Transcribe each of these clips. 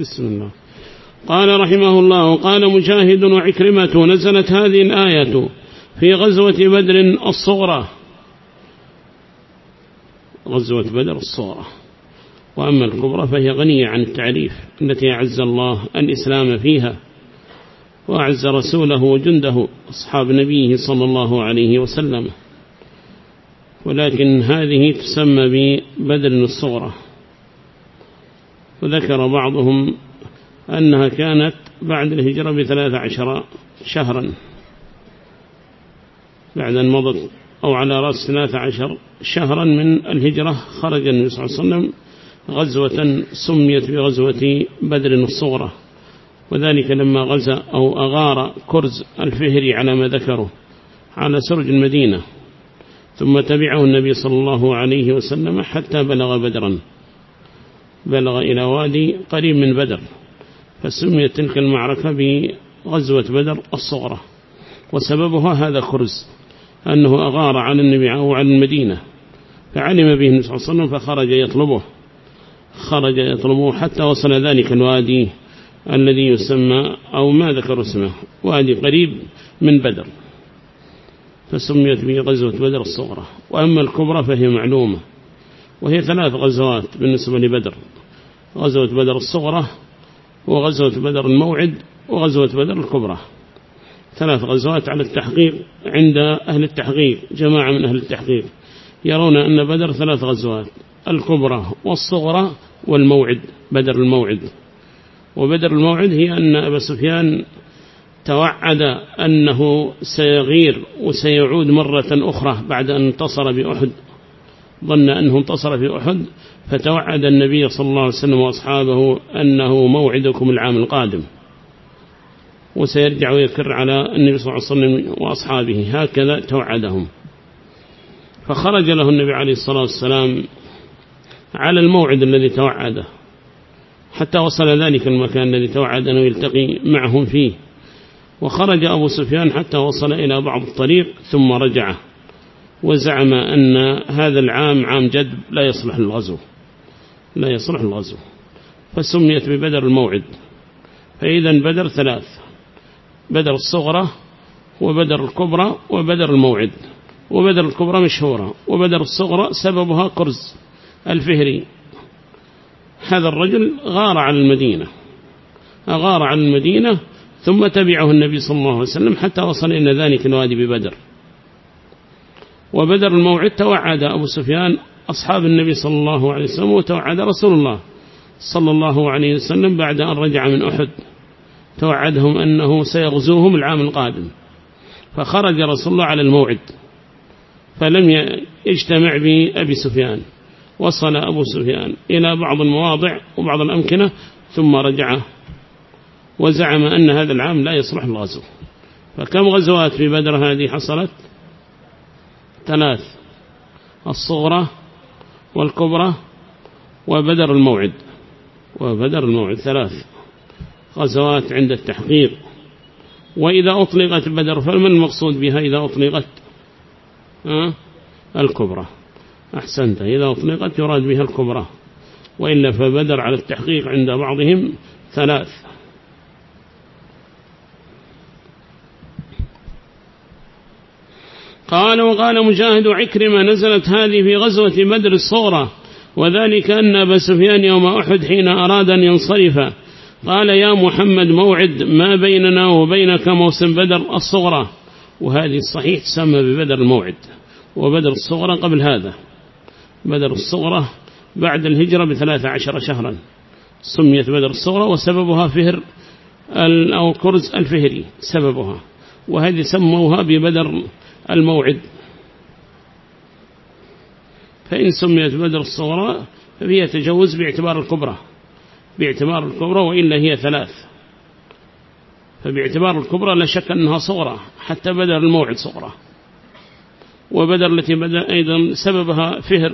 بسم الله. قال رحمه الله قال مجاهد وعكرمة نزلت هذه الآية في غزوة بدر الصغرى. غزوة بدر الصغرى. وأما الكبرى فهي غنية عن التعريف التي أعز الله الإسلام فيها وأعز رسوله وجنده أصحاب نبيه صلى الله عليه وسلم. ولكن هذه تسمى ببدر الصغرى. وذكر بعضهم أنها كانت بعد الهجرة بثلاث عشر شهرا. بعد أن مضت أو على رأس ثلاث عشر شهرا من الهجرة خرج النبي صلى الله عليه وسلم غزوة سميت بغزوة بدر الصغرى. وذلك لما غزا أو أغار كرز الفهري على ما ذكره على سرج المدينة ثم تبعه النبي صلى الله عليه وسلم حتى بلغ بدرا. بلغ إلى وادي قريب من بدر فسميت تلك المعركة بغزوة بدر الصغرى وسببها هذا كرز أنه أغار على النبي أو على المدينة فعلم به النبي صلى الله عليه وسلم فخرج يطلبه خرج يطلبه حتى وصل ذلك الوادي الذي يسمى أو ما ذكر اسمه وادي قريب من بدر فسميت به غزوة بدر الصغرى وأما الكبرى فهي معلومة. وهي ثلاث غزوات بالنسبة لبدر. غزوة بدر الصغرى وغزوة بدر الموعد وغزوة بدر الكبرى. ثلاث غزوات على التحقيق عند أهل التحقيق جماعة من أهل التحقيق. يرون أن بدر ثلاث غزوات الكبرى والصغرى والموعد بدر الموعد. وبدر الموعد هي أن أبا سفيان توعد أنه سيغير وسيعود مرة أخرى بعد أن انتصر بأحد. ظن أنه انتصر في أحد فتوعد النبي صلى الله عليه وسلم وأصحابه أنه موعدكم العام القادم. وسيرجع ويكر على النبي صلى الله عليه وسلم وأصحابه. هكذا توعدهم. فخرج له النبي عليه الصلاة والسلام على الموعد الذي توعده حتى وصل ذلك المكان الذي توعد أنه يلتقي معهم فيه. وخرج أبو سفيان حتى وصل إلى بعض الطريق ثم رجع وزعم أن هذا العام عام جد لا يصلح للغزو لا يصلح الغزو. فسميت ببدر الموعد. فإذا بدر ثلاث بدر الصغرى وبدر الكبرى وبدر الموعد. وبدر الكبرى مشهورة وبدر الصغرى سببها قرز الفهري. هذا الرجل غار على المدينة أغار على المدينة ثم تبعه النبي صلى الله عليه وسلم حتى وصل إلى ذلك الوادي ببدر. وبدر الموعد توعد أبو سفيان أصحاب النبي صلى الله عليه وسلم وتوعد رسول الله صلى الله عليه وسلم بعد أن رجع من أحد. توعدهم أنه سيغزوهم العام القادم. فخرج رسول الله على الموعد. فلم يجتمع بأبي سفيان. وصل أبو سفيان إلى بعض المواضع وبعض الأمكنة ثم رجع. وزعم أن هذا العام لا يصلح الغزو. فكم غزوات في بدر هذه حصلت؟ ثلاث الصغرى والكبرى وبدر الموعد وبدر الموعد ثلاث غزوات عند التحقيق. وإذا أطلقت بدر فمن المقصود بها إذا أطلقت؟ أه؟ الكبرى. أحسنت إذا أطلقت يراد بها الكبرى. وإلا فبدر على التحقيق عند بعضهم ثلاث. قال وقال مجاهد عكرمة نزلت هذه في غزوة بدر الصغرى وذلك أن أبا سفيان يوم أحد حين أراد أن ينصرف قال يا محمد موعد ما بيننا وبينك موسم بدر الصغرى وهذه الصحيح تسمى ببدر الموعد وبدر الصغرى قبل هذا بدر الصغرى بعد الهجرة بثلاث عشر شهرا سميت بدر الصغرى وسببها فهر أو كرز الفهري سببها وهذه سموها ببدر الموعد. فإن سميت بدر الصغرى فهي تجوز باعتبار الكبرى. باعتبار الكبرى وإلا هي ثلاث. فباعتبار الكبرى لا شك أنها صغرى حتى بدر الموعد صغرى. وبدر التي بدأ أيضا سببها فهر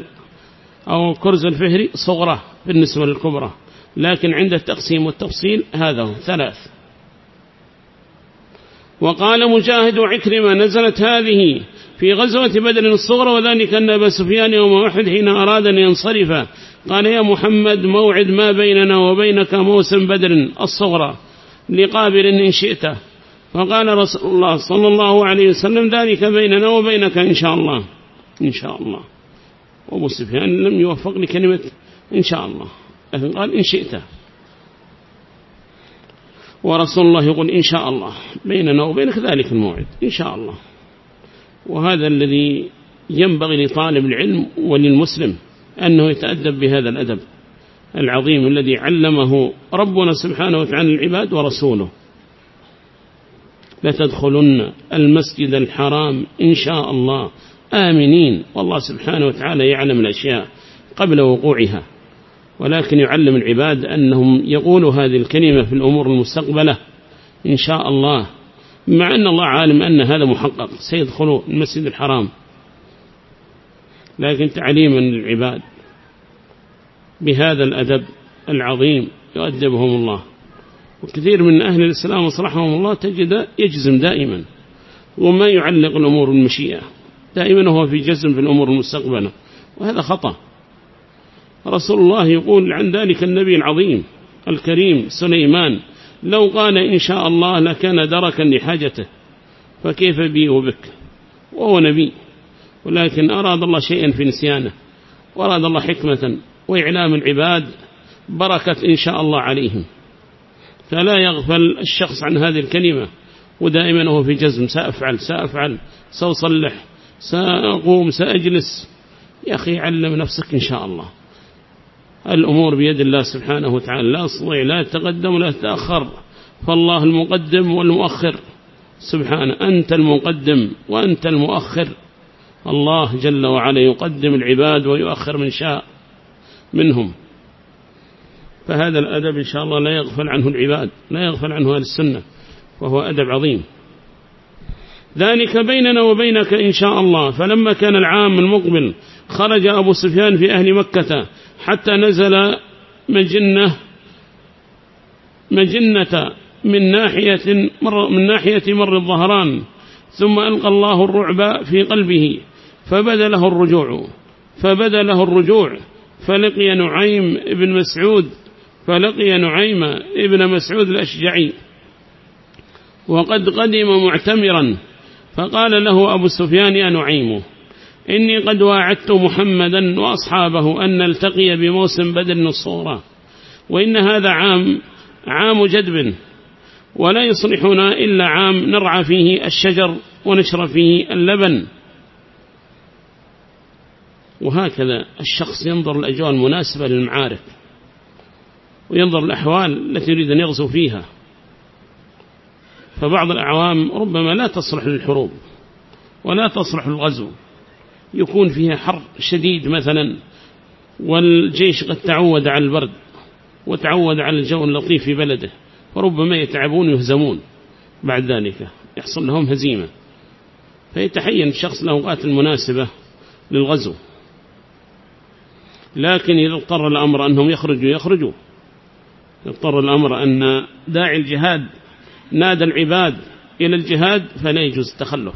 أو كرز الفهري صغرى بالنسبة للكبرى. لكن عند التقسيم والتفصيل هذا ثلاث. وقال مجاهد عكرمة نزلت هذه في غزوة بدر الصغرى وذلك أن أبا سفيان يوم واحد حين أراد أن ينصرف قال يا محمد موعد ما بيننا وبينك موسم بدر الصغرى لقابر إن شئت. فقال رسول الله صلى الله عليه وسلم ذلك بيننا وبينك إن شاء الله إن شاء الله. وأبو سفيان لم يوفق لكلمة إن شاء الله لكن قال إن شئت. ورسول الله يقول إن شاء الله بيننا وبينك ذلك الموعد إن شاء الله. وهذا الذي ينبغي لطالب العلم وللمسلم أنه يتأدب بهذا الأدب العظيم الذي علمه ربنا سبحانه وتعالى العباد ورسوله. لتدخلن المسجد الحرام إن شاء الله آمنين والله سبحانه وتعالى يعلم الأشياء قبل وقوعها. ولكن يعلم العباد أنهم يقولوا هذه الكلمة في الأمور المستقبلة إن شاء الله مع أن الله عالم أن هذا محقق سيدخلوا المسجد الحرام. لكن تعليما للعباد بهذا الأدب العظيم يؤدبهم الله. وكثير من أهل الإسلام وصرحهم الله تجد يجزم دائما. وما يعلق الأمور المشيئة دائما هو في جزم في الأمور المستقبلة. وهذا خطأ. رسول الله يقول عن ذلك النبي العظيم الكريم سليمان لو قال إن شاء الله لكان دركا لحاجته فكيف بي وبك؟ وهو نبي ولكن أراد الله شيئا في نسيانه وأراد الله حكمة وإعلام العباد بركة إن شاء الله عليهم. فلا يغفل الشخص عن هذه الكلمة ودائما هو في جزم سأفعل سأفعل سأصلح سأقوم سأجلس. يا أخي علم نفسك إن شاء الله. الأمور بيد الله سبحانه وتعالى لا أصلي لا تقدم ولا تأخر. فالله المقدم والمؤخر. سبحانه أنت المقدم وأنت المؤخر. الله جل وعلا يقدم العباد ويؤخر من شاء منهم. فهذا الأدب إن شاء الله لا يغفل عنه العباد لا يغفل عنه أهل السنة وهو أدب عظيم. ذلك بيننا وبينك إن شاء الله. فلما كان العام المقبل خرج أبو سفيان في أهل مكة. حتى نزل مجنة مجنة من ناحية مر من ناحية مر الظهران ثم ألقى الله الرعب في قلبه فبدا له الرجوع فبدا له الرجوع فلقي نعيم ابن مسعود فلقي نعيم ابن مسعود الأشجعي. وقد قدم معتمرا فقال له أبو سفيان يا نعيم إني قد واعدت محمدا وأصحابه أن نلتقي بموسم بدر الصورة وإن هذا عام عام جدب ولا يصلحنا إلا عام نرعى فيه الشجر ونشرب فيه اللبن. وهكذا الشخص ينظر الأجواء المناسبة للمعارك وينظر الأحوال التي يريد أن يغزو فيها. فبعض الأعوام ربما لا تصلح للحروب ولا تصلح للغزو. يكون فيها حر شديد مثلا والجيش قد تعود على البرد وتعود على الجو اللطيف في بلده فربما يتعبون يهزمون بعد ذلك يحصل لهم هزيمة. فيتحين الشخص الأوقات المناسبة للغزو. لكن إذا اضطر الأمر أنهم يخرجوا يخرجوا. اضطر الأمر أن داعي الجهاد نادى العباد إلى الجهاد فلا يجوز التخلف.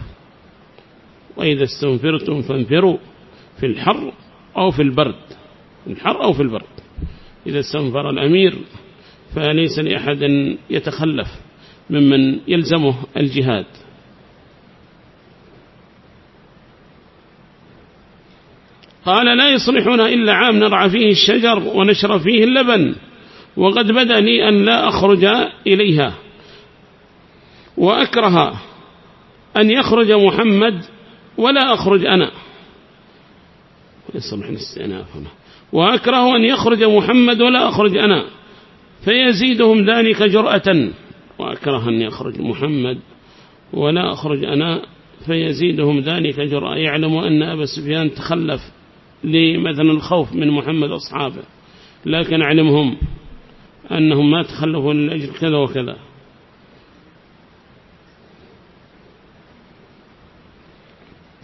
وإذا استنفرتم فانفروا في الحر أو في البرد في الحر أو في البرد. إذا استنفر الأمير فليس لأحد يتخلف ممن يلزمه الجهاد. قال لا يصلحنا إلا عام نرعى فيه الشجر ونشرب فيه اللبن وقد بدا لي أن لا أخرج إليها. وأكره أن يخرج محمد ولا أخرج أنا. يصلح الاستئناف هنا وأكره أن يخرج محمد ولا أخرج أنا. فيزيدهم ذلك جرأة. وأكره أن يخرج محمد ولا أخرج أنا. فيزيدهم ذلك جرأة. يعلم أن أبا سفيان تخلف لمثلا الخوف من محمد أصحابه لكن علمهم أنهم ما تخلفوا لأجل كذا وكذا.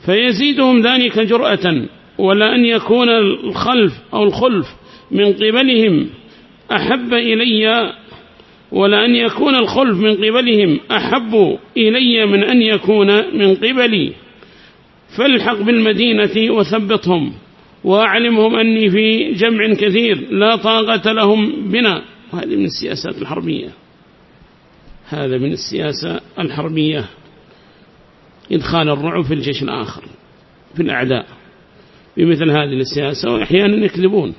فيزيدهم ذلك جرأة ولا أن يكون الخلف أو الخلف من قبلهم أحب إلي ولا أن يكون الخلف من قبلهم أحب إلي من أن يكون من قبلي. فالحق بالمدينة وثبتهم وأعلمهم أني في جمع كثير لا طاقة لهم بنا. وهذه من السياسات الحربية. هذا من السياسة الحربية. إدخال الرعب في الجيش الآخر في الأعداء بمثل هذه السياسة وأحيانا يكذبون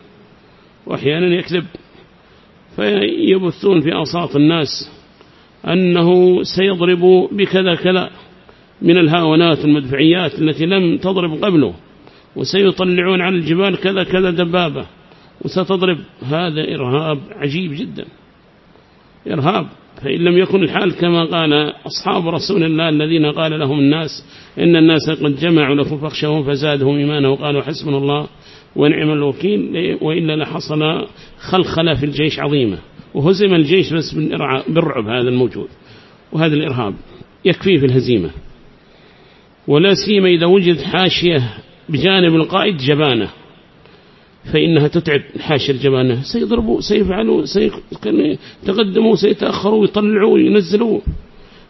وأحيانا يكذب فيبثون في أوساط الناس أنه سيضرب بكذا كذا من الهاونات والمدفعيات التي لم تضرب قبله وسيطلعون على الجبال كذا كذا دبابة وستضرب. هذا إرهاب عجيب جدا إرهاب فإن لم يكن الحال كما قال أصحاب رسول الله الذين قال لهم الناس إن الناس قد جمعوا لكم فاخشوهم فزادهم إيمانا وقالوا حسبنا الله ونعم الوكيل وإلا لحصل خلخلة في الجيش عظيمة وهزم الجيش بس بالرعب هذا الموجود وهذا الإرهاب يكفيه في الهزيمة ولا سيما إذا وجد حاشية بجانب القائد جبانة فإنها تتعب حاشية الجبانة سيضربوا سيفعلوا سيتقدموا سيتأخروا ويطلعوا وينزلوا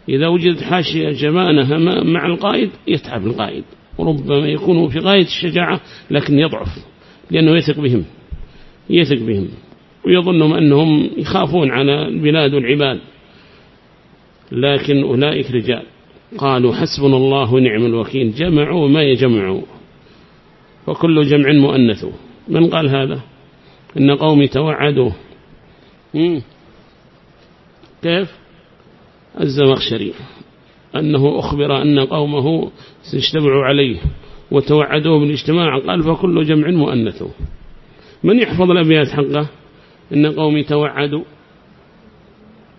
إذا وجدت حاشية جبانة مع القائد يتعب القائد. وربما يكون في غاية الشجاعة لكن يضعف لأنه يثق بهم. يثق بهم. ويظنهم أنهم يخافون على البلاد والعباد. لكن أولئك رجال. قالوا حسبنا الله ونعم الوكيل. جمعوا ما يجمعوا. وكل جمع مؤنث. من قال هذا؟ إن قومي توعدوا. كيف؟ الزمخشري أنه أخبر أن قومه سيجتمعوا عليه وتوعدوه بالاجتماع. قال فكل جمع مؤنث. من يحفظ الأبيات حقه؟ إن قومي توعدوا.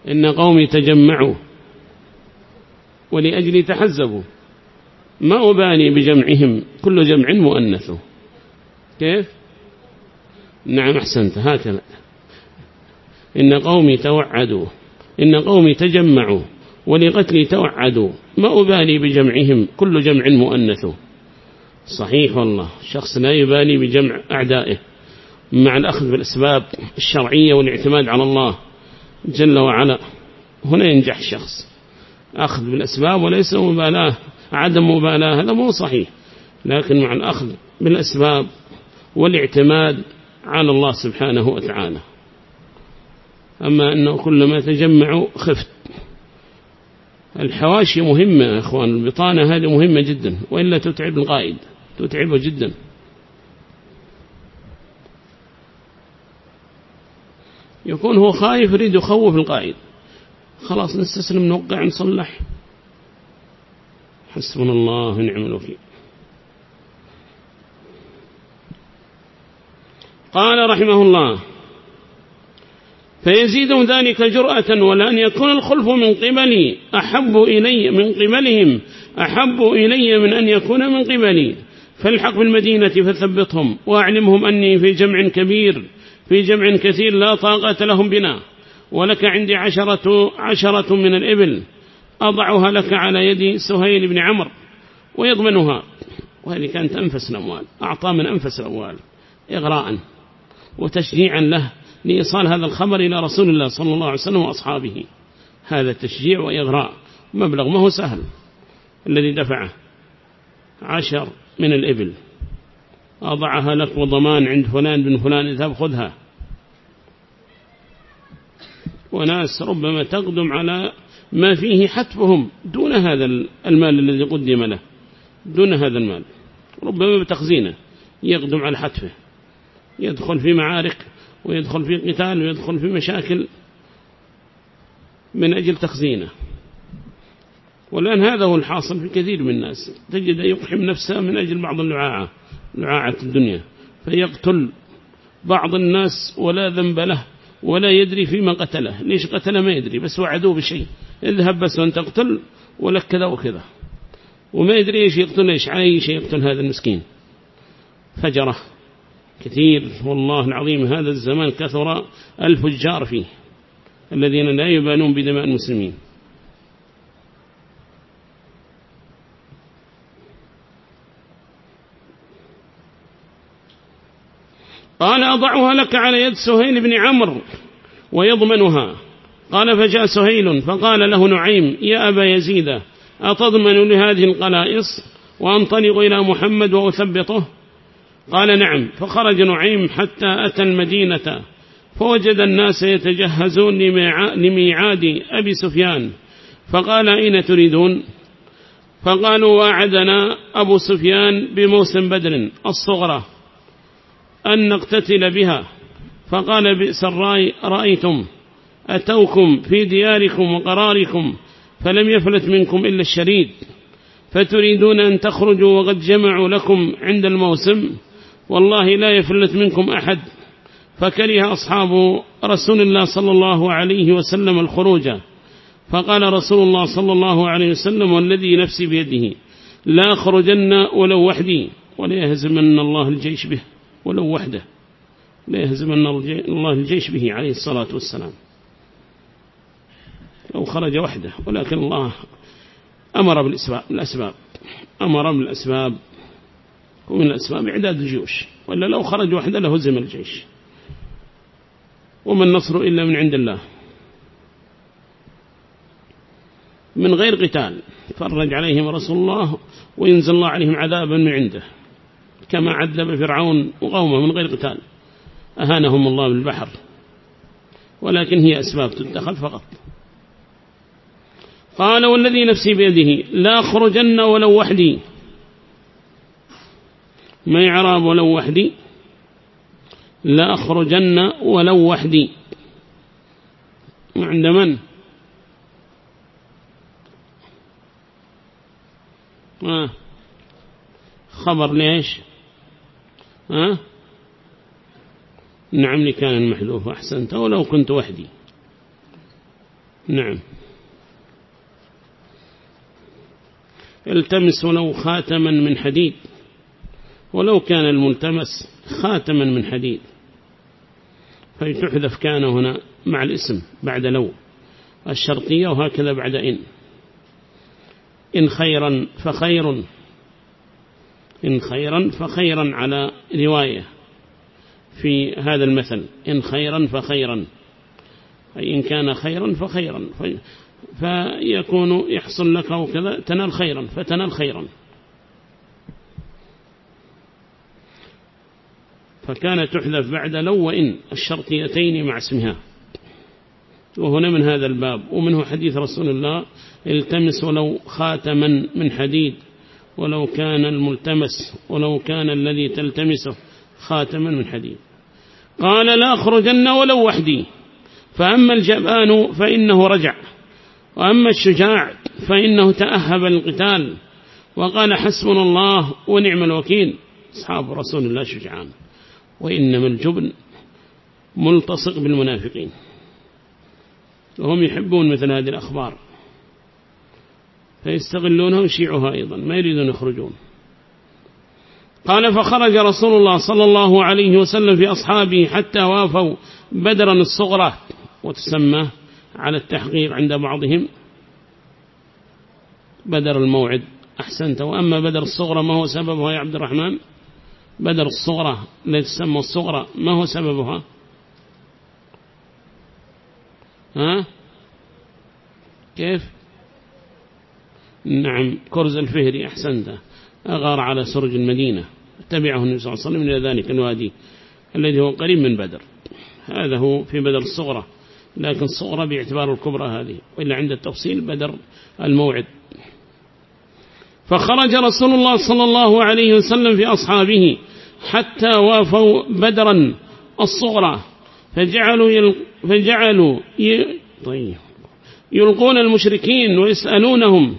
إن قومي تجمعوا. ولأجلي تحزبوا. ما أباني بجمعهم؟ كل جمع مؤنث. كيف؟ نعم أحسنت. هكذا. إن قومي توعدوا. إن قومي تجمعوا ولقتلي توعدوا ما أبالي بجمعهم كل جمع مؤنث. صحيح والله الشخص لا يبالي بجمع أعدائه مع الأخذ بالأسباب الشرعية والاعتماد على الله جل وعلا. هنا ينجح الشخص أخذ بالأسباب وليس مبالاة عدم مبالاة هذا مو صحيح. لكن مع الأخذ بالأسباب والاعتماد على الله سبحانه وتعالى. أما أنه كلما تجمعوا خفت. الحواشي مهمة يا أخوان البطانة هذه مهمة جدا وإلا تتعب القائد تتعبه جدا. يكون هو خايف يريد يخوف القائد. خلاص نستسلم نوقع نصلح. حسبنا الله ونعم الوكيل. قال رحمه الله فيزيدهم ذلك جرأة ولأن يكون الخلف من قبلي أحب إلي من قبلهم أحب إلي من أن يكون من قبلي. فالحق بالمدينة فثبتهم وأعلمهم أني في جمع كبير في جمع كثير لا طاقة لهم بنا. ولك عندي عشرة, عشرة من الإبل أضعها لك على يد سهيل بن عمر ويضمنها. وهذه كانت أنفس الأموال أعطى من أنفس الأموال إغراء وتشجيعا له. لإيصال هذا الخبر إلى رسول الله صلى الله عليه وسلم وأصحابه. هذا تشجيع وإغراء. مبلغ ما هو سهل. الذي دفعه عشر من الإبل. أضعها لك وضمان عند فلان بن فلان اذهب خذها. وناس ربما تقدم على ما فيه حتفهم دون هذا المال الذي قدم له. دون هذا المال. ربما بتخزينه. يقدم على حتفه. يدخل في معارك. ويدخل في قتال ويدخل في مشاكل من أجل تخزينه. والآن هذا هو الحاصل في كثير من الناس. تجد يقحم نفسه من أجل بعض اللعاعة لعاعة الدنيا. فيقتل بعض الناس ولا ذنب له ولا يدري فيما قتله. ليش قتله؟ ما يدري بس وعدوه بشيء. اذهب بس وانت تقتل ولك كذا وكذا. وما يدري إيش يقتل إيش عايش يقتل هذا المسكين. فجرة. كثير والله العظيم هذا الزمان كثر الفجار فيه الذين لا يبالون بدماء المسلمين. قال أضعها لك على يد سهيل بن عمرو ويضمنها. قال فجاء سهيل فقال له نعيم يا أبا يزيد أتضمن لهذه القلائص وأنطلق إلى محمد وأثبطه؟ قال نعم. فخرج نعيم حتى أتى المدينة. فوجد الناس يتجهزون لميعاد أبي سفيان. فقال أين تريدون؟ فقالوا واعدنا أبو سفيان بموسم بدر الصغرى أن نقتتل بها. فقال بئس الرأي رأيتم. أتوكم في دياركم وقراركم فلم يفلت منكم إلا الشريد. فتريدون أن تخرجوا وقد جمعوا لكم عند الموسم؟ والله لا يفلت منكم أحد. فكره أصحاب رسول الله صلى الله عليه وسلم الخروج. فقال رسول الله صلى الله عليه وسلم والذي نفسي بيده لا خرجن ولو وحدي ولا يهزمن الله الجيش به ولو وحده لا يهزمن الله الجيش به عليه الصلاة والسلام. لو خرج وحده ولكن الله أمر بالأسباب أمر بالأسباب. ومن الأسباب إعداد الجيوش وإلا لو خرج وحده لهزم الجيش. وما النصر إلا من عند الله. من غير قتال فرج عليهم رسول الله وينزل الله عليهم عذابا من عنده. كما عذب فرعون وقومه من غير قتال. أهانهم الله بالبحر. ولكن هي أسباب تدخل فقط. قال والذي نفسي بيده لا خرجن ولو وحدي. ما يعراب ولو وحدي لا أخرجن ولو وحدي. عند من؟ آه. خبر ليش؟ آه. نعم لكان المحذوف أحسنت ولو كنت وحدي. نعم. التمس ولو خاتما من حديد. ولو كان الملتمس خاتما من حديد فتحذف كان هنا مع الاسم بعد لو الشرطية وهكذا بعد إن. إن خيرا فخير إن خيرا فخيرا على رواية في هذا المثل إن خيرا فخيرا أي إن كان خيرا فخيرا فيكون يحصل لك وكذا تنال خيرا فتنال خيرا. فكانت تحذف بعد لو وإن الشرطيتين مع اسمها. وهنا من هذا الباب. ومنه حديث رسول الله التمس ولو خاتما من حديد ولو كان الملتمس ولو كان الذي تلتمسه خاتما من حديد. قال لا أخرجن ولو وحدي. فأما الجبان فإنه رجع. وأما الشجاع فإنه تأهب القتال وقال حسبنا الله ونعم الوكيل. أصحاب رسول الله شجعان. وإنما الجبن ملتصق بالمنافقين. وهم يحبون مثل هذه الأخبار. فيستغلونها ويشيعها أيضا ما يريدون يخرجون. قال فخرج رسول الله صلى الله عليه وسلم في أصحابه حتى وافوا بدرا الصغرى وتسمى على التحقيق عند بعضهم بدر الموعد. أحسنت. وأما بدر الصغرى ما هو سببها يا عبد الرحمن؟ بدر الصغرى التي تسمى الصغرى ما هو سببها؟ ها؟ كيف؟ نعم كرز الفهري أحسنت أغار على سرج المدينة. تبعه النبي صلى الله عليه وسلم إلى ذلك الوادي الذي هو قريب من بدر. هذا هو في بدر الصغرى. لكن الصغرى باعتبار الكبرى هذه. وإلا عند التفصيل بدر الموعد. فخرج رسول الله صلى الله عليه وسلم في أصحابه حتى وافوا بدرا الصغرى فجعلوا. فجعلوا. طيب يلقون المشركين ويسألونهم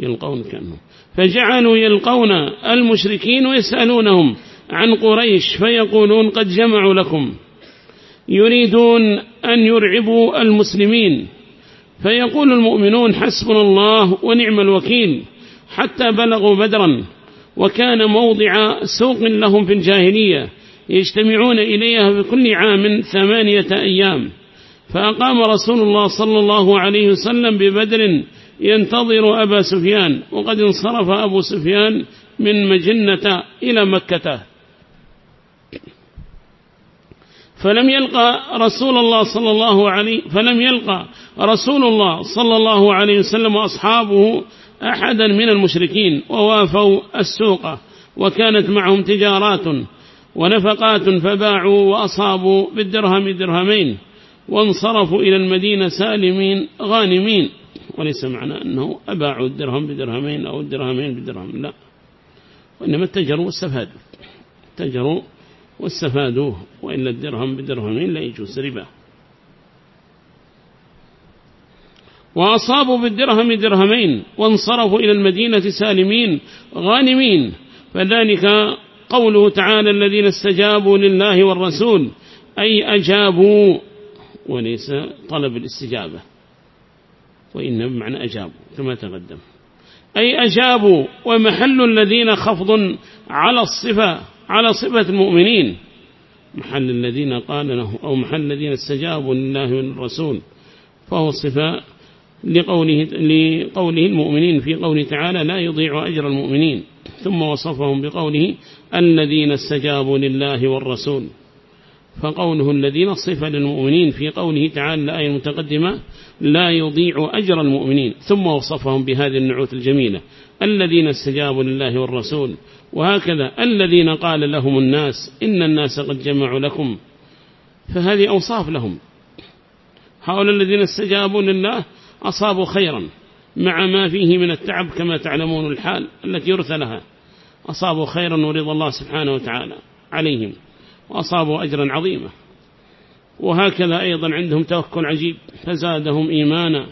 يلقون كأنهم فجعلوا يلقون المشركين ويسألونهم عن قريش فيقولون قد جمعوا لكم يريدون أن يرعبوا المسلمين فيقول المؤمنون حسبنا الله ونعم الوكيل حتى بلغوا بدرا وكان موضع سوق لهم في الجاهلية يجتمعون إليها في كل عام ثمانية أيام. فأقام رسول الله صلى الله عليه وسلم ببدر ينتظر أبا سفيان وقد انصرف أبو سفيان من مجنة إلى مكة. فلم يلقى رسول الله صلى الله عليه فلم يلقى رسول الله صلى الله عليه وسلم وأصحابه أحدا من المشركين ووافوا السوق وكانت معهم تجارات ونفقات فباعوا وأصابوا بالدرهم درهمين وانصرفوا إلى المدينة سالمين غانمين وليس معنى أنه أباعوا الدرهم بدرهمين أو الدرهمين بدرهم لا وإنما اتجروا واستفادوا اتجروا واستفادوه وإلا الدرهم بدرهمين لا يجوز ربا. وأصابوا بالدرهم درهمين وانصرفوا إلى المدينة سالمين غانمين. فذلك قوله تعالى الذين استجابوا لله والرسول أي أجابوا وليس طلب الاستجابة. وإن بمعنى أجابوا كما تقدم. أي أجابوا ومحل الذين خفض على الصفة. على صفة المؤمنين. محل الذين قال له أو محل الذين استجابوا لله والرسول فهو صفة لقوله, لقوله المؤمنين في قوله تعالى لا يضيع أجر المؤمنين. ثم وصفهم بقوله الذين استجابوا لله والرسول. فقوله الذين صفة للمؤمنين في قوله تعالى الآية المتقدمة لا يضيع أجر المؤمنين. ثم وصفهم بهذه النعوت الجميلة. الذين استجابوا لله والرسول وهكذا الذين قال لهم الناس إن الناس قد جمعوا لكم. فهذه أوصاف لهم. هؤلاء الذين استجابوا لله أصابوا خيرا مع ما فيه من التعب كما تعلمون الحال التي يرثى لها. أصابوا خيرا ورضا الله سبحانه وتعالى عليهم وأصابوا أجرا عظيما وهكذا أيضا عندهم توكل عجيب فزادهم إيمانا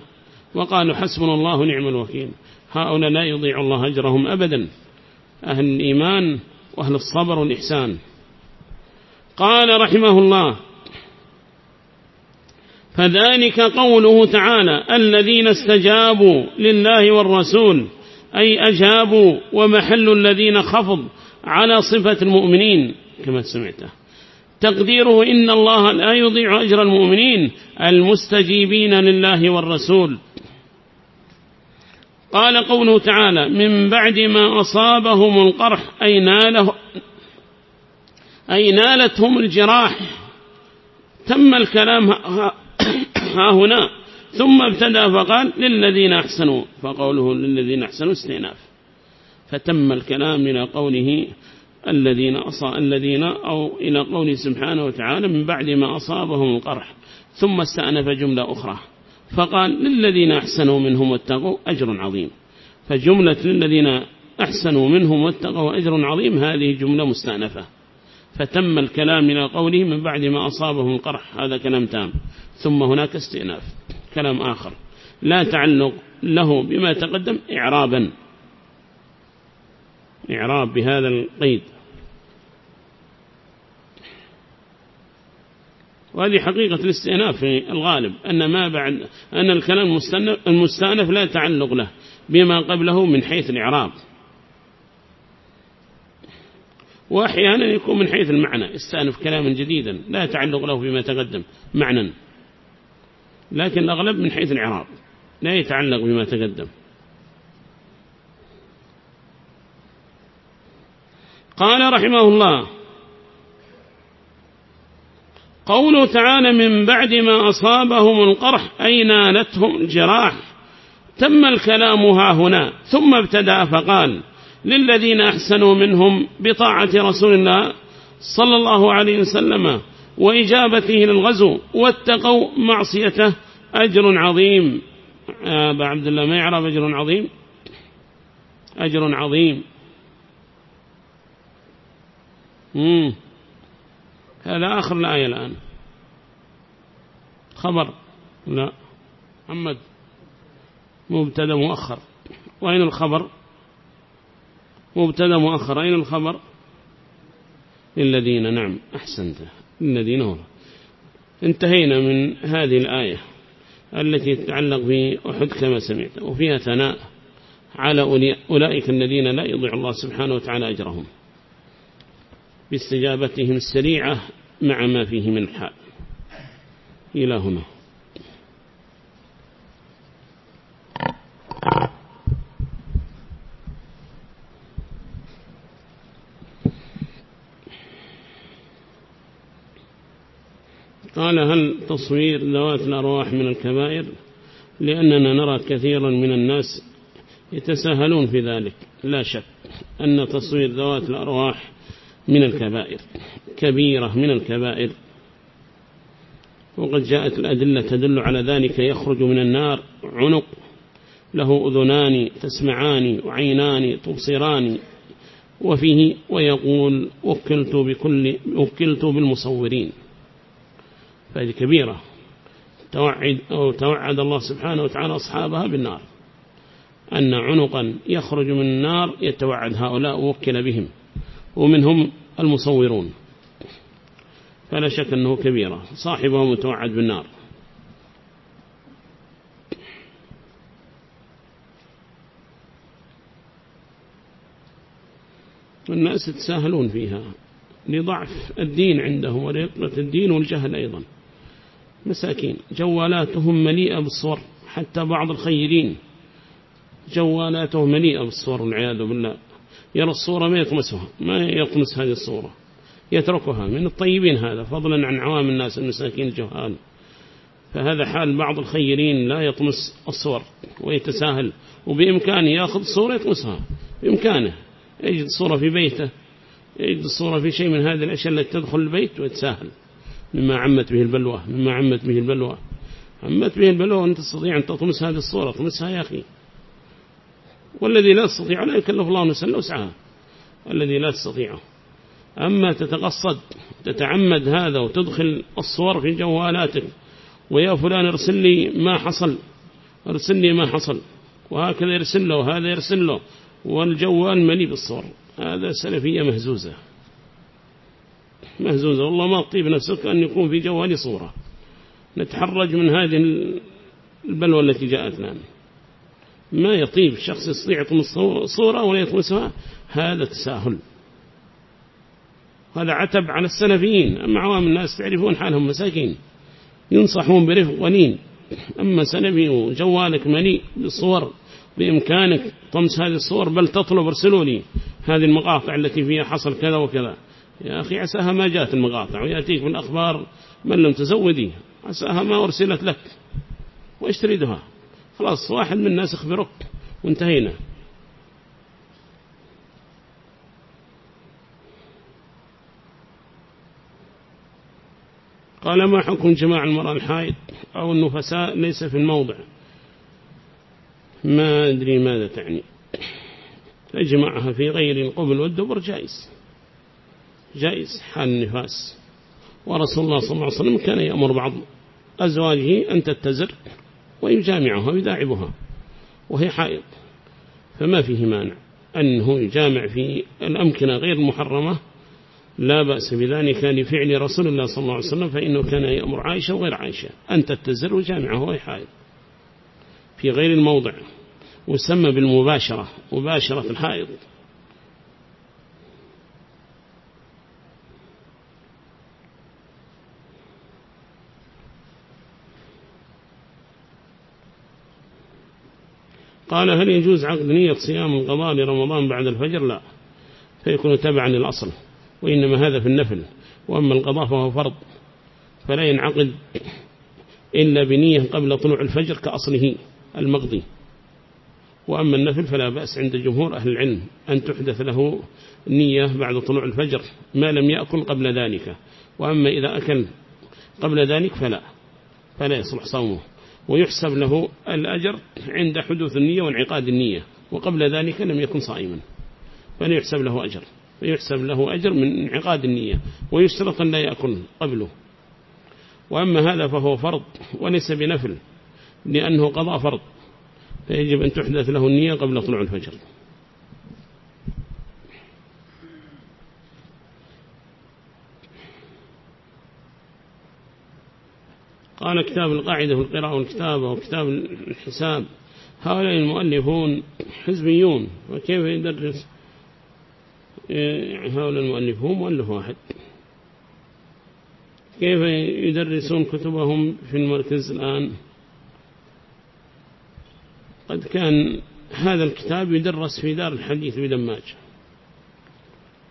وقالوا حسبنا الله نعم الوكيل. هؤلاء لا يضيع الله أجرهم أبدا. أهل الإيمان وأهل الصبر والإحسان. قال رحمه الله فذلك قوله تعالى الذين استجابوا لله والرسول أي أجابوا ومحل الذين خفض على صفة المؤمنين. كما سمعته تقديره إن الله لا يضيع أجر المؤمنين المستجيبين لله والرسول. قال قوله تعالى من بعد ما أصابهم القرح أي, ناله أي نالتهم الجراح تم الكلام ها هنا ثم ابتدى فقال للذين أحسنوا فقوله للذين أحسنوا استئناف. فتم الكلام إلى قوله الذين أصى الذين أو إلى قوله سبحانه وتعالى من بعد ما أصابهم القرح ثم استأنف جملة أخرى. فقال للذين أحسنوا منهم واتقوا أجر عظيم. فجملة للذين أحسنوا منهم واتقوا أجر عظيم هذه جملة مستأنفة. فتم الكلام إلى قوله من بعد ما أصابهم القرح هذا كلام تام. ثم هناك استئناف. كلام آخر. لا تعلق له بما تقدم إعرابا. إعراب بهذا القيد. وهذه حقيقة الاستئناف في الغالب أن ما بعد أن الكلام المستأنف لا تعلق له بما قبله من حيث الإعراب. وأحيانا يكون من حيث المعنى استأنف كلاما جديدا لا يتعلق له بما تقدم معنى لكن الأغلب من حيث الإعراب لا يتعلق بما تقدم. قال رحمه الله قوله تعالى من بعد ما أصابهم القرح أي نالتهم الجراح تم الكلام ها هنا ثم ابتدأ فقال للذين أحسنوا منهم بطاعة رسول الله صلى الله عليه وسلم وإجابته للغزو واتقوا معصيته أجر عظيم. أبا عبد الله ما يعرف أجر عظيم؟ أجر عظيم. مم. هذا آخر الآية الآن. خبر. لا. محمد. مبتدا مؤخر. وأين الخبر؟ مبتدا مؤخر. أين الخبر؟ للذين نعم. أحسنت. للذين هم. انتهينا من هذه الآية التي تتعلق بأحد كما سمعت وفيها ثناء على أولئك الذين لا يضيع الله سبحانه وتعالى أجرهم. باستجابتهم السريعة مع ما فيه من حال هنا قال هل تصوير ذوات الأرواح من الكبائر؟ لأننا نرى كثيرا من الناس يتساهلون في ذلك. لا شك أن تصوير ذوات الأرواح من الكبائر كبيرة من الكبائر. وقد جاءت الأدلة تدل على ذلك يخرج من النار عنق له أذنان تسمعان وعينان تبصران وفيه ويقول وكلت, بكل وكلت بالمصورين. فهذه كبيرة. توعد, أو توعد الله سبحانه وتعالى أصحابها بالنار. أن عنقا يخرج من النار يتوعد هؤلاء ووكل بهم. ومنهم المصورون. فلا شك أنه كبيرة. صاحبه متوعد بالنار. والناس يتساهلون فيها لضعف الدين عندهم وليقلة الدين والجهل أيضا. مساكين. جوالاتهم مليئة بالصور. حتى بعض الخيرين. جوالاتهم مليئة بالصور والعياذ بالله. يرى الصورة ما يطمسها ما يطمس هذه الصورة. يتركها من الطيبين هذا فضلا عن عوام الناس المساكين الجهال فهذا حال بعض الخيرين لا يطمس الصور ويتساهل وبإمكانه يأخذ صورة يطمسها بإمكانه يجد صورة في بيته يجد الصورة في شيء من هذه الأشياء التي تدخل البيت ويتساهل. مما عمت به البلوى مما عمت به البلوى. عمت به البلوى وأن تستطيع أن تطمس هذه الصورة طمسها يا أخي. والذي لا تستطيع لا يكلف الله نسأل وسعها الذي لا تستطيعه أما تتقصد تتعمد هذا وتدخل الصور في جوالاتك ويا فلان ارسل لي ما حصل ارسل لي ما حصل وهكذا يرسل له وهذا يرسل له والجوال مليء بالصور. هذا سلفية مهزوزة. مهزوزة. والله ما تطيب نفسك أن يكون في جوالي صورة. نتحرج من هذه البلوى التي جاءتنا. ما يطيب شخص يستطيع يطمس صورة ولا يطمسها هذا تساهل. هذا عتب على السلفيين أما عوام الناس تعرفون حالهم مساكين ينصحون برفق ولين أما سلفي وجوالك مليء بالصور بإمكانك طمس هذه الصور بل تطلب ارسلوا لي هذه المقاطع التي فيها حصل كذا وكذا. يا أخي عساها ما جاءت المقاطع ويأتيك من الأخبار من لم تزودي عساها ما أرسلت لك وإيش تريدها خلاص واحد من الناس اخبرك وانتهينا. قال ما حكم جماع المرأة الحائض أو النفساء؟ ليس في الموضع. ما أدري ماذا تعني. أجمعها في غير القبل والدبر جائز. جائز حال النفاس. ورسول الله صلى الله عليه وسلم كان يأمر بعض أزواجه أن تتزر. ويجامعها ويداعبها وهي حائض فما فيه مانع. أنه يجامع في الأمكنة غير المحرمة لا بأس بذلك لفعل رسول الله صلى الله عليه وسلم فإنه كان يأمر عائشة وغير عائشة. أن تتزر وجامعه وهي حائض. في غير الموضع وسمى بالمباشرة مباشرة الحائض. قال هل يجوز عقد نية صيام القضاء لرمضان بعد الفجر؟ لا فيكون تبعا للأصل وإنما هذا في النفل وأما القضاء فهو فرض فلا ينعقد إلا بنية قبل طلوع الفجر كأصله المقضي. وأما النفل فلا بأس عند جمهور أهل العلم أن تحدث له نية بعد طلوع الفجر ما لم يأكل قبل ذلك وأما إذا أكل قبل ذلك فلا فلا يصلح صومه. ويحسب له الأجر عند حدوث النية وانعقاد النية وقبل ذلك لم يكن صائما فلا يحسب له أجر فيحسب له أجر من انعقاد النية ويشترط أن لا يأكل قبله. وأما هذا فهو فرض وليس بنفل لأنه قضاء فرض فيجب أن تحدث له النية قبل طلوع الفجر. قال كتاب القاعدة في القراءة والكتابة وكتاب الحساب. هؤلاء المؤلفون حزبيون. وكيف يدرس؟ هؤلاء المؤلفون مؤلف واحد. كيف يدرسون كتبهم في المركز الآن؟ قد كان هذا الكتاب يدرس في دار الحديث بدماج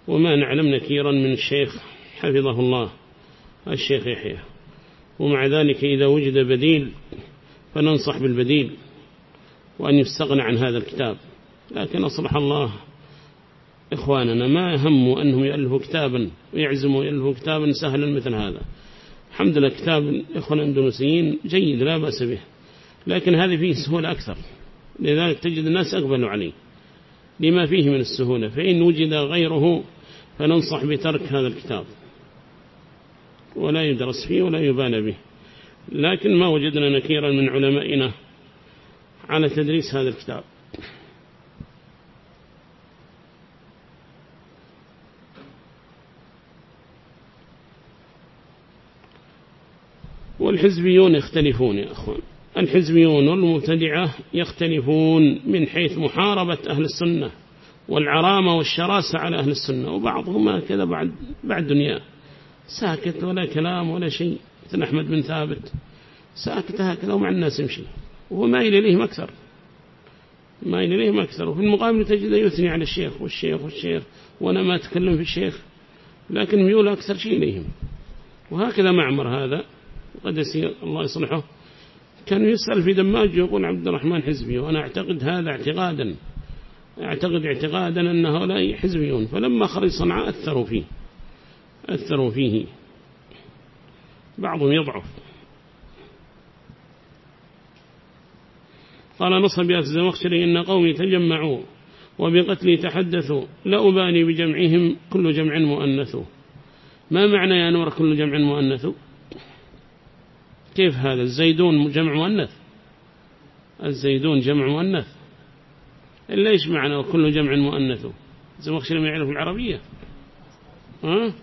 وما نعلم نكيرا من الشيخ حفظه الله الشيخ يحيى. ومع ذلك إذا وجد بديل فننصح بالبديل وأن يستغنى عن هذا الكتاب. لكن أصلح الله إخواننا ما هموا أنهم يألفوا كتابا ويعزموا يألفوا كتابا سهلا مثل هذا. الحمد لله كتاب الإخوان الأندونسيين جيد لا بأس به. لكن هذه فيه سهولة أكثر. لذلك تجد الناس أقبلوا عليه. لما فيه من السهولة فإن وجد غيره فننصح بترك هذا الكتاب. ولا يدرس فيه ولا يبان به. لكن ما وجدنا نكيرا من علمائنا على تدريس هذا الكتاب. والحزبيون يختلفون يا أخوان. الحزبيون والمبتدعة يختلفون من حيث محاربة أهل السنة والعرامة والشراسة على أهل السنة وبعضهم هكذا بعد, بعد دنيا ساكت ولا كلام ولا شيء. مثل أحمد بن ثابت. ساكت هكذا ومع الناس يمشي. وهو مايل إليهم أكثر. مايل إليهم أكثر. وفي المقابل تجد يثني على الشيخ والشيخ والشيخ. وأنا ما أتكلم في الشيخ. لكن ميول أكثر شيء إليهم وهكذا معمر هذا. قد يسير الله يصلحه. كان يسأل في دماج يقول عبد الرحمن حزبي وأنا أعتقد هذا اعتقادا. أعتقد اعتقادا أن هؤلاء حزبيون. فلما خرج صنعاء أثروا فيه. أثروا فيه. بعضهم يضعف. قال نصب يا الزمخشري إن قومي تجمعوا وبقتلي تحدثوا لا أباني بجمعهم كل جمع مؤنث. ما معنى يا نور كل جمع مؤنث؟ كيف هذا؟ الزيدون جمع مؤنث. الزيدون جمع مؤنث. إلا إيش معنى وكل جمع مؤنث؟ زمخشري ما يعرف العربية. ها؟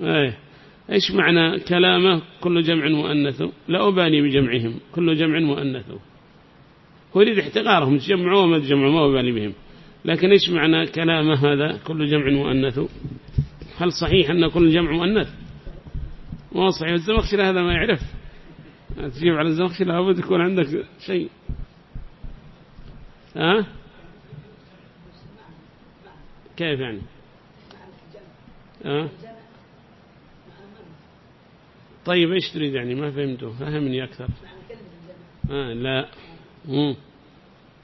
إيه. إيش معنى كلامه؟ كل جمع مؤنث. لا أباني بجمعهم. كل جمع مؤنث. هو يريد احتقارهم. تجمعوا وما تجمعوا ما أباني بهم. لكن إيش معنى كلامه هذا؟ كل جمع مؤنث. هل صحيح أن كل جمع مؤنث؟ ما صحيح. الزمخشري هذا ما يعرف. تجيب على الزمخشري لابد يكون عندك شيء. ها؟ كيف يعني؟ ها؟ طيب إيش تريد يعني؟ ما فهمته. فهمني أكثر. آه لا. مم.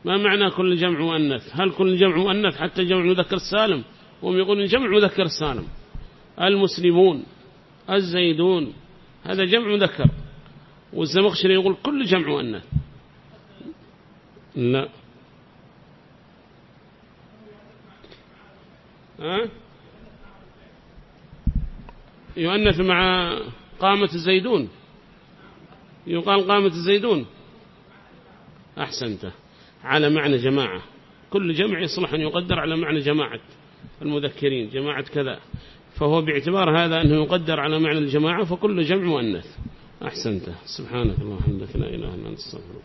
ما معنى كل جمع مؤنث؟ هل كل جمع مؤنث حتى جمع مذكر السالم؟ هم يقولون جمع مذكر السالم. المسلمون الزيدون هذا جمع مذكر والزمخشري يقول كل جمع مؤنث. لا. ها؟ يؤنث مع قامة الزيدون يقال قامة الزيدون أحسنت. على معنى جماعة. كل جمع يصلح أن يقدر على معنى جماعة المذكرين. جماعة كذا. فهو باعتبار هذا أنه يقدر على معنى الجماعة فكل جمع مؤنث. أحسنت. سبحانك اللهم وبحمدك. لا إله إلا أنت أستغفرك